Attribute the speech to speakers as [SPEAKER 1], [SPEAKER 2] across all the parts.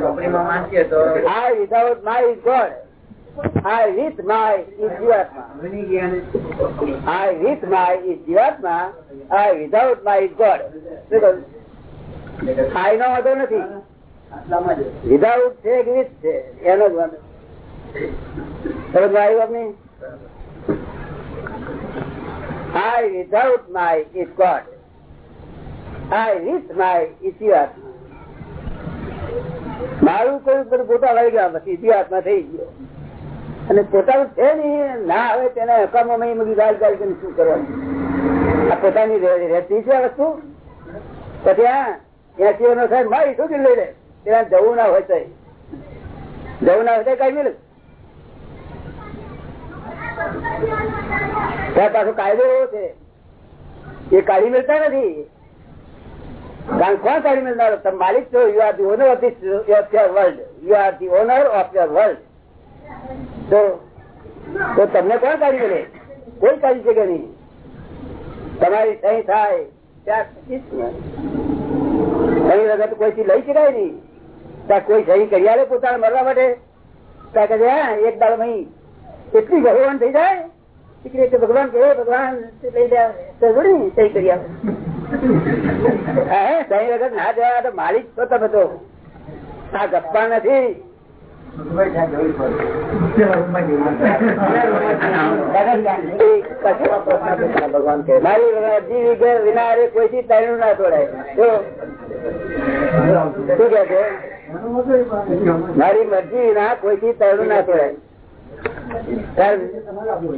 [SPEAKER 1] ચોપડીમાં વાંચીએ તો
[SPEAKER 2] I without my is God. I with my is Jivatma. I with my is Jivatma. I without my is God. શું કહ્યું? I નો વાંધો નથી વિધાઉટ છે કે with છે એનો જ વાંધો સમજ આવ્યું આપને I without my is God. I with my is Jivatma. મારું બધું પોતા લઈ ગયા પછી ઇતિહાસમાં થઈ ગયો. અને પોતાનું છે ને, ના આવે તેને હકામમાં બધી ગાલ ગાલ કરીને શું કરવાનું? આ પોતાની રહેતી છે વસ્તુ? પછી હા એસી નો સાહેબ મારી શું લઈ લે. ત્યાં જવું ના હોય તો જવું ના હોય તો કઈ મિલે. ત્યાં પાછો કાયદો એવો છે. એ કાઢી મળતા નથી. કારણ કોણ કાઢી મળનાર તમે માલિક છો you are the owner of this your world you are the owner of your world તો તો તમને કોણ કાઢી મળે કોઈ કાઢી શકે નહીં. તમારી સહી થાય કોઈથી લઈ શકાય નહીં. કોઈ સહી કરી આવે પોતાને મરવા માટે. ત્યાં કહે હા, એક દાડો નહીં. એટલી ભગવાન થઈ જાય. ભગવાન કહે ભગવાન લઈ લે. સહી કરી આવે સહી વગર ના જવા તો માલિક છો તમે તો. આ ગપ્પા નથી. મારી કોઈ થી ના તોડાય. શું મારી મરજી વિના કોઈથી તૈણું ના તોડાય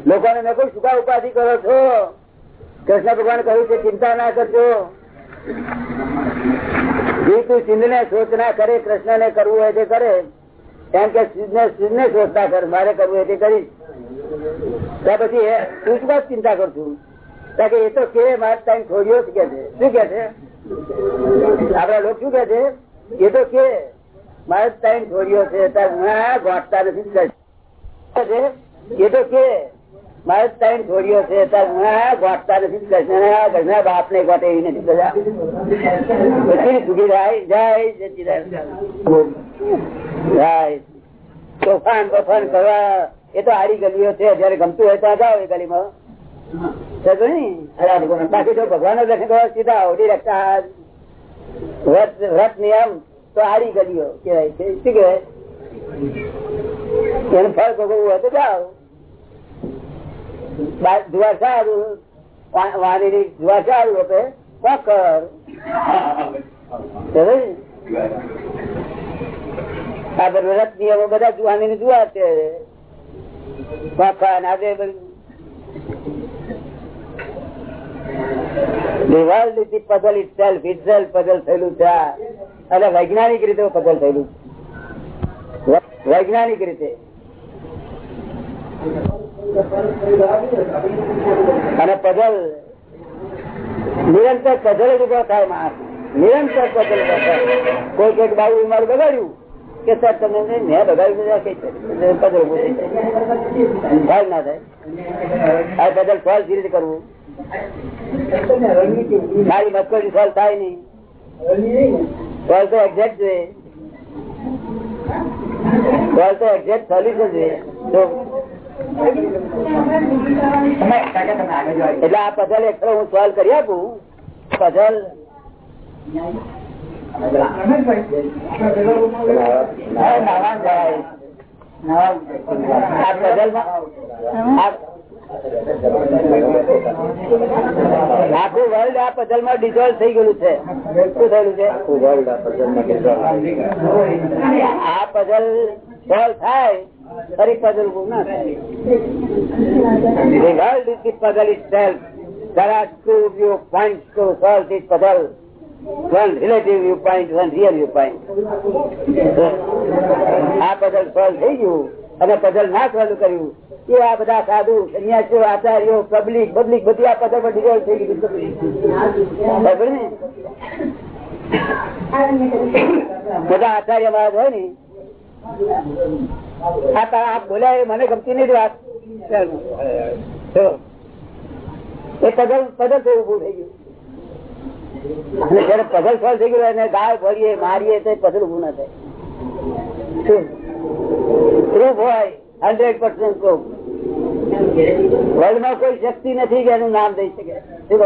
[SPEAKER 2] લોકોને કોઈ સુખા ઉપાધિ કરો છો? કૃષ્ણ ભગવાન કહ્યું છે, ચિંતા ના કરજો. સિંધ ને શોચ ના કરે કૃષ્ણ ને કરવું હોય તે કરે. એમ કે સિંધ ને સોચતા કર, મારે કરવું હોય તે કરીશ. ત્યાં પછી તું શું ચિંતા કરશું કારણ કે એ તો કે મારે ટાઈમ છોડ્યો કે છે. શું કે છે? આપડા લોકો શું કે છે? એ તો કે, મારે ટાઈમ છોડ્યો છે, તાર ના ગોઠતા નથી એ તો કે મારે ટાઈમ છોડ્યો છે ગોઠતા નથી કૃષ્ણ બાપ ને ગોટે એવી નથી બધા. સુખી જાય જય જય તોફાન કરવા, એ તો આડી ગલીઓ છે, જયારે ગમતું હોય ત્યાં જાઓ એ ગલીમાં. બાકી જો ભગવાન દર્શન કરવા સીધા ઓડી રાખતા. વ્રત નિયમ તો આડી ગલીઓ કેવાય છે. શું કેવાય એનું ફળ ભોગવવું હોય તો જાઓ. જુવાર સારું વા- વાણીની જુવાર સારું પકડ સમજો આ બધા નિયમો બધા જુવાની ની જુવાર છે. મકાન આજે બધું. Itself, itself puzzle થયેલું છે. અને વૈજ્ઞાનિક રીતે પદલ થયેલું. વૈજ્ઞાનિક રીતે. અને પઝલ નિરંતર પઝલ જ ઊભો થાય માણસ. નિરંતર પઝલ ઊભો થાય કોઈ કંઈક બાબુ મારું બગાડ્યું કે સર તમે મેં બગાડ્યું પઝલ ઉભું ના થાય. આ પઝલ સોલ્વ કેવી કરવું. મારી મસ્કરી સોલ્વ થાય નહીં. સોલ્વ તો એક્ઝેક્ટ જોઈએ. સોલ્વ તો એક્ઝેક્ટ સોલ્યુશન જોઈએ. એટલે આ પઝલ એક હું સોલ્વ કરી આપું? પઝલ? આખું વર્લ્ડ આ પઝલમાં ડિઝોલ્વ થઈ ગયેલું છે. શું થયેલું છે? આ પઝલ સોલ્વ થાય. અને પઝલ ના સોલ્વ કર્યું એ આ બધા સાધુ સન્યાસીઓ આચાર્યો પબ્લિક પબ્લિક બધી આ પઝલ પર ડિઝોલ્વ થઈ ગયું બધા આચાર્ય મહારાજ હોય ને મને ગમતી નથી વાત. એ ઉભું થઈ ગયું. ગયું ભરીએ, મારીએ તો પઝલ ઉભું ના થાય. પ્રૂફ હોય હંડ્રેડ પર્સન્ટ પ્રૂફ વર્લ્ડમાં કોઈ શક્તિ નથી કે એનું નામ દઈ શકે. શું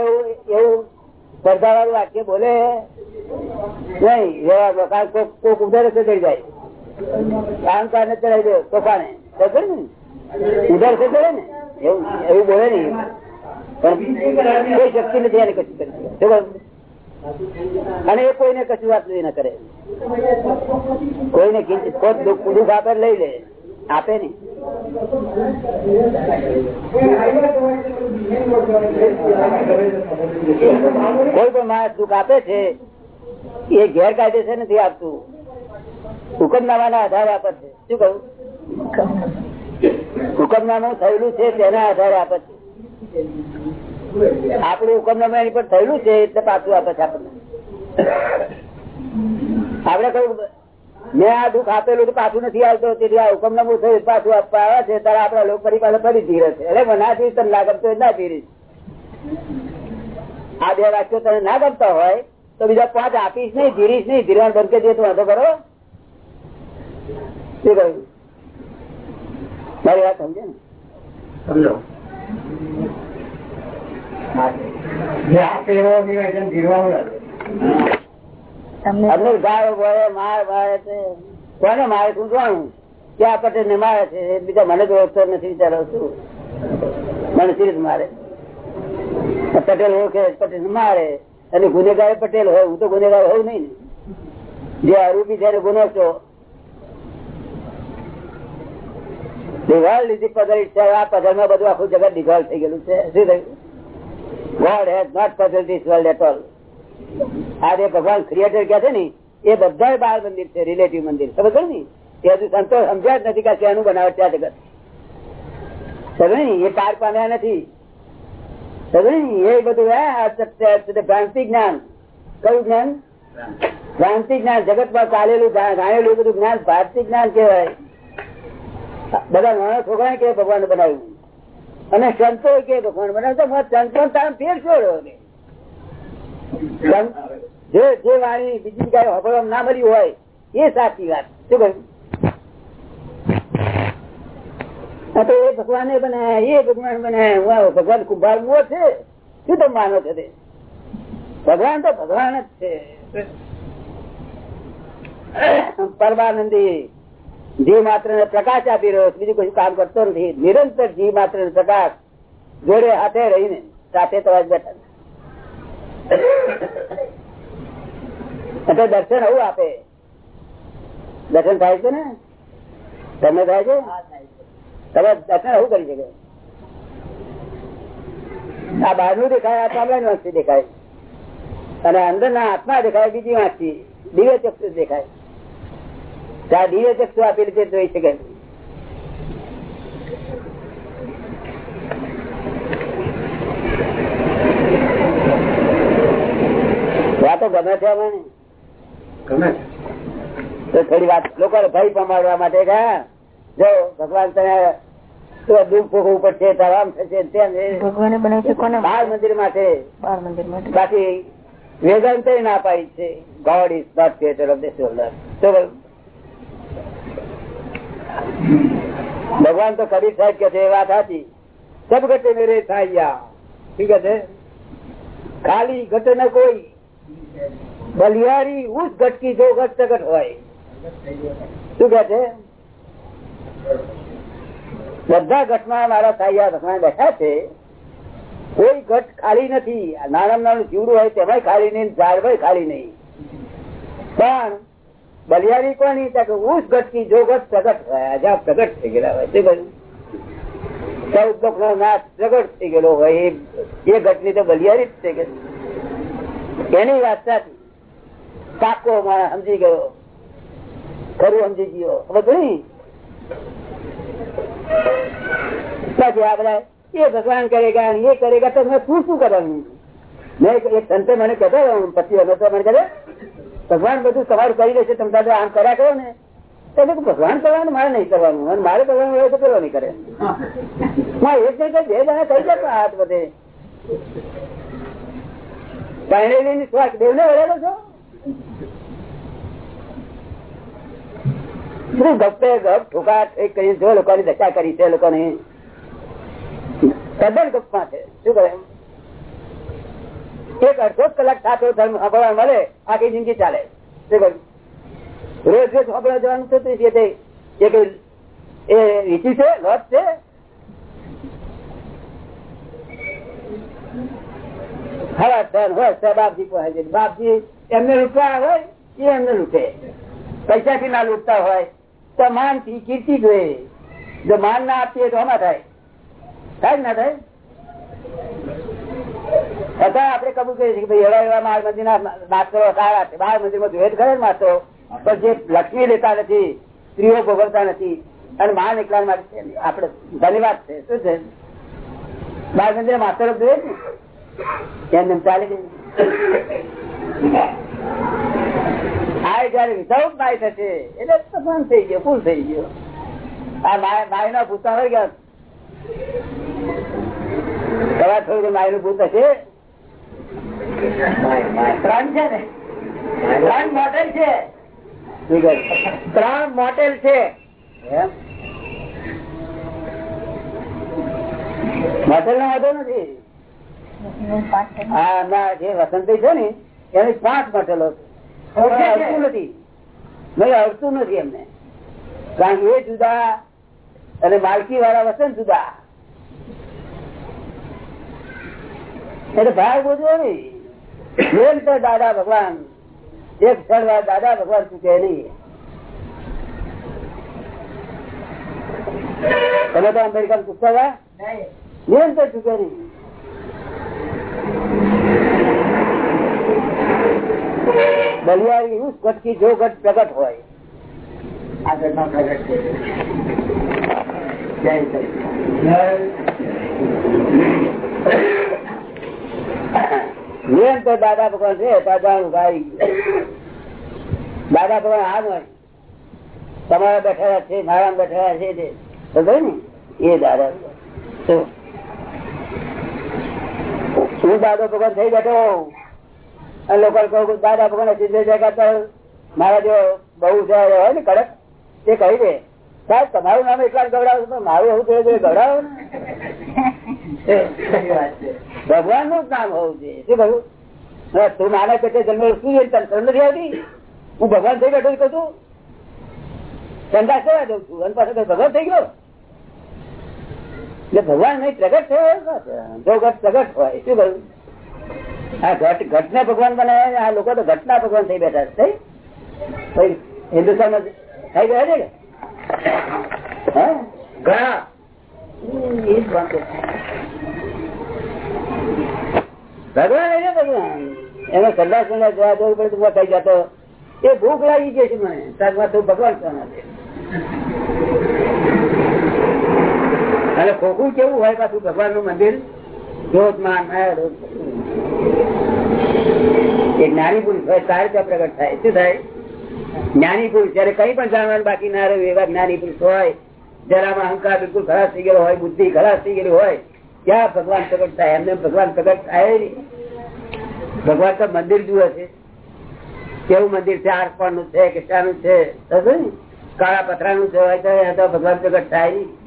[SPEAKER 2] એવું એવું સ્પર્ધા વાળું વાક્ય બોલે? નહીં કોક કોક ચડી જાય. અહંકાર ને ચડાવી દે, તોફાને. ઉધાર ઉધર ચડે ને? એવું એવું બોલે નહીં. પણ કોઈ શક્તિ નથી એને કશું કરી? અને એ કોઈને કશું વાત નથી ના કરે. કોઈને ખોટ દુઃખ આપે લઈ લે. આપે નહીં. કોઈ પણ માણસ દુઃખ આપે છે, એ ગેરકાયદેસર નથી આપતું. હુકમનામાના આધારે આપે છે. શું કહ્યું હુકમનામું થયેલું છે, તેના આધારે આપે છે. આપણું હુકમનામા એની પર થયેલું છે, એટલે પાછું આપે છે આપણને. આપડે કહ્યું મેં આ દુઃખ આપેલું તો પાછું નથી આવતો. તેથી આ હુકમનામું થયું પાછું આપવા આવે છે. ત્યારે આપડા લોકો ફરી પાસે ફરી ધીરે છે. એટલે ના ધીરે તને ના ગમતો ના ધીરે આ બે વાક્યો તને ના ગમતા હોય તો બીજા પાંચ આપીશ નહીં ધીરીશ નહીં. ધીરવાન બંધ કરી દે તો વાંધો કરો. શું કહ્યું? મારી વાત સમજે ને?
[SPEAKER 1] સમજો જે આપે એવો
[SPEAKER 2] અમને ગાળો બોલે માર મારે છે. કોને મારે તું જાણું? ક્યાં પટેલ ને મારે છે? બીજા મને તો ઓળખતો નથી વિચારો શું? મને સીરીજ મારે? પટેલ ઓળખે પટેલ મારે. અને ગુનેગાર પટેલ હોય હું તો ગુનેગાર હોઉં નહીં ને. જે આરોપી જયારે ગુનો છો દિવાલ લીધી પધલ છે આ માં બધું આખું જગત દિવાલ થઈ ગયેલું છે. શું થયું? God has not puzzle this world at all આ જે ભગવાન ક્રિએટર કે છે ને, એ બધા બાળ મંદિર છે રિલેટિવ મંદિર. સમજ ને? એ સંતો સમજ્યા જ નથી કે શેનું બનાવટ ત્યાં જગત. એ પાર પામ્યા નથી. એ બધું ભ્રાંતિ જ્ઞાન. કયું જ્ઞાન? ભ્રાંતિ જ્ઞાન. જગતમાં ચાલેલું જાણેલું બધું જ્ઞાન. ભારતી જ્ઞાન કેવાય બધા નાના છોકરા કે ભગવાન બનાવ્યું? અને સંતો કે ભગવાન બનાવ્યું? સંતો તારા ફેર છોડ્યો જે જે વાણી બીજી જગ્યાએ હોભળવા ના મળી હોય, એ સાચી વાત. શું કહ્યું? તો એ ભગવાને બનાયા, એ ભગવાન બનાયા. ભગવાન કુંભાર મુઓ છે. શું તમે માનો છો તે? ભગવાન તો ભગવાન જ છે. પરમાનંદી જીવ માત્ર ને પ્રકાશ આપી રહ્યો બીજું કશું કામ કરતો નથી. નિરંતર જીવ માત્ર ને પ્રકાશ જોડે હાથે રહીને સાથે તો બેઠા એટલે દર્શન આવું આપે. દર્શન થાય છે ને? તમને થાય છે? તમે દર્શન આવું કરી શકે. આ બહારનું દેખાય આ ચામડાની વાંચી દેખાય. અને અંદર ના આત્મા દેખાય બીજી વાંચી દિવ્ય ચક્ષુ દેખાય. તો આ દિવ્ય ચક્ષુ આપેલી છે જોઈ શકે. વાતો ગમે છે અમે
[SPEAKER 1] ગમે છે
[SPEAKER 2] થોડી વાત લોકો ભય પમાડવા માટે કે જો ભગવાન તને
[SPEAKER 3] ભગવાને બનાવ્યું છે કોને?
[SPEAKER 2] મંદિર માટે.
[SPEAKER 3] બાર મંદિર માટે.
[SPEAKER 2] બાકી વેદાંત ના પાડી છે. God is not creator of this world ભગવાન તો કબીર સાહેબ કે છે એ વાત હતી સબ ઘટે મેરે થાય ઠીક છે? ખાલી ઘટે ને કોઈ. બલિયારી ઉસ ઘટકી જો ઘટ ઘટ હોય. શું કે છે? બધા ઘટમાં મારા સાહિયા ભગવાન બેઠા છે. કોઈ ઘટ ખાલી નથી. નાના નાનું જીવડું હોય તેમાં ખાલી નહીં ઝાડભાઈ ખાલી નહીં. પણ બલિયારી કોની ત્યાં ઉસ ઘટકી જો ઘટ પ્રગટ અજાબ પ્રગટ થઈ ગયેલા હોય. તે બધું ચૌદ લોક નો પ્રગટ થઈ ગયેલો હોય. એ ઘટની તો બલિયારી જ છે ગયેલી એની વાત સાચી. પાકો માણસ સમજી ગયો. ખરું સમજી ગયો. પડી પછી આ એ ભગવાન કરેગા એ કરેગા તો શું શું કરવાનું મેં એક સંતે મને કહેતો હતો મને કહે ભગવાન બધું તમારું કરી લેશે, તમે દાદા આમ કર્યા કરો ને. તમે ભગવાન કરવાનું મારે નહીં કરવાનું. અને મારે કરવાનું હોય તો પેલો નહીં કરે. માં એક ને બે જણા કહી જતા હાથ બધે પહેરેલી શ્વાસ દેવ ને વળેલો છો? ગપે છે લોકોની છે. શું કરે? જિંદગી ચાલે. રોજ રોજ સાંભળવા જવાનું છે એ રીતિ છે, લોટ છે? હવા ધન હોય બાપજી બાપજી એમને લૂંટવા હોય, એ એમને લૂંટે. પૈસાથી ના લૂંટતા હોય, તો માનથી કીર્તિ જોઈએ જો માન ના આપીએ તો આમાં થાય? થાય ના થાય? છતાં આપડે કબૂલ કરીએ છીએ એવા એવા માર મંદિર ના માસ્તરો સારા છે. બાર મંદિરમાં જોઈએ ખરે માસ્તરો પણ જે લક્ષ્મી લેતા નથી, સ્ત્રીઓ ભોગવતા નથી, અને માન એકલા માટે આપડે ધન્યવાદ છે. શું છે? બાળ મંદિર માસ્તરો જોયે ને? એમ એમ ચાલી ગઈ આ જયારે વિધાઉટ માય થશે એટલે તફાન થઈ ગયો ફૂલ થઈ ગયો. આ માય નો ભૂતા હોય ગયા. દવા થોડું માયનું ભૂત હશે?
[SPEAKER 1] ત્રણ છે ને? ત્રણ મોડેલ છે. ત્રણ મોડેલ છે.
[SPEAKER 2] નો વાંધો નથી. હા ના જે વસંતી છે ને એની પાંચ મટેલો અડતું નથી. નહીં અડતું નથી એમને. કારણ કે એ જુદા અને માલકી વાળા વસન જુદા. એટલે ભાગ બોધવો નહીં તો દાદા ભગવાન. એક સ્થળ દાદા ભગવાન ચૂકે નહીં. તમે તો અમેરિકા ચૂકતા હતા? તો ચૂકે નહીં. બલિયારી એવું ઘટકી જો ઘટ પ્રગટ હોય.
[SPEAKER 1] આગળ નો પ્રગટ છે
[SPEAKER 2] નિયમ તો દાદા ભગવાન છે દાદાનું ગાઈ દાદા ભગવાન આમ હોય. તમારા બેઠેલા છે મારા બેઠેલા છે તે. સમજાય ને? એ દાદા શું? દાદો ભગવાન થઈ બેઠો. અને લોકો કહું દાદા ભગવાન સિદ્ધ છે મારા જો બહુ છે હોય ને કડક તે કહી દે. સાહેબ તમારું નામ એટલા જ પણ મારું એવું થયું ગવડાવો ભગવાનનું જ નામ હોવું જોઈએ. શું કહ્યું? તું નાના પેટે જન્મ શું? તને નથી આવતી? હું ભગવાન થઈ બેઠો છું. તું સંદાસ કરવા દઉં છું. અને પાછો ભગવાન થઈ ગયો. એટલે ભગવાન નહીં પ્રગટ થયો જો પ્રગટ હોય શું કહ્યું? આ ઘટ ભગવાન બનાવ્યા આ લોકો તો ઘટના ભગવાન થઈ બેઠા છે હિન્દુસ્તાન થઈ ગયા છે
[SPEAKER 1] ઘણા.
[SPEAKER 2] ભગવાન એને ભગવાન? એનો સંદાસ સંદાસ જોવા જવું પડે તો થઈ જતો. એ ભૂખ લાગી ગઈ છે મને. શાકમાં તું ભગવાન અને ખોખું કેવું હોય પાછું ભગવાનનું મંદિર જોતમાન એ જ્ઞાની પુરુષ હોય સારી રીતે પ્રગટ થાય. શું થાય? જ્ઞાની પુરુષ જયારે કઈ પણ જાણવાનું બાકી ના રહ્યું એવા જ્ઞાની પુરુષ હોય જરામાં અહંકાર બિલકુલ ખરાબ થઈ ગયેલો હોય, બુદ્ધિ ખરાબ થઈ ગયેલી હોય, ક્યાં ભગવાન પ્રગટ થાય? એમને ભગવાન પ્રગટ થાય નહીં. ભગવાન તો મંદિર જુએ છે. કેવું મંદિર છે? આરપણનું છે કે શાનું છે? કાળા પથરા નું છે ભગવાન પ્રગટ થાય નહીં.